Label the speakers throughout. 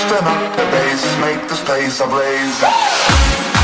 Speaker 1: spin up the bass, make this place ablaze.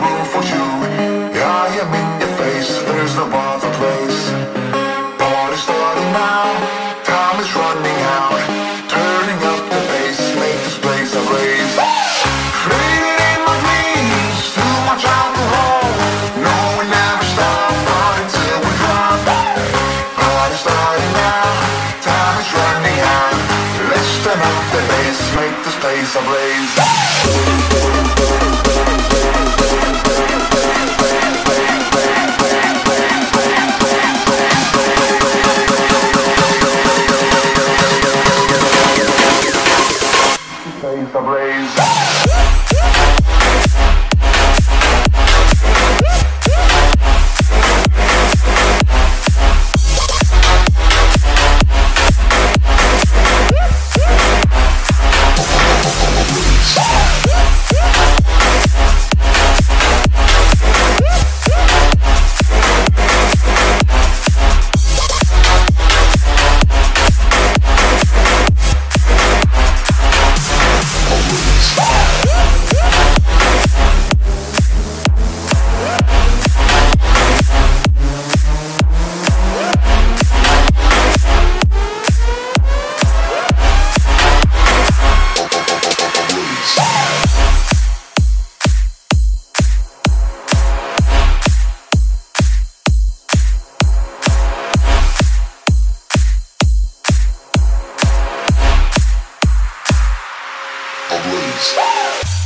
Speaker 1: room for I am in your face There's no other place. Party's starting now Time is running out. Turning up the bass Make this place in my Too much alcohol. No, we never stop until we drop. Party's starting now Time is running out. Let's turn up the bass Make this place ablaze. Tá Blaze.
Speaker 2: ablaze.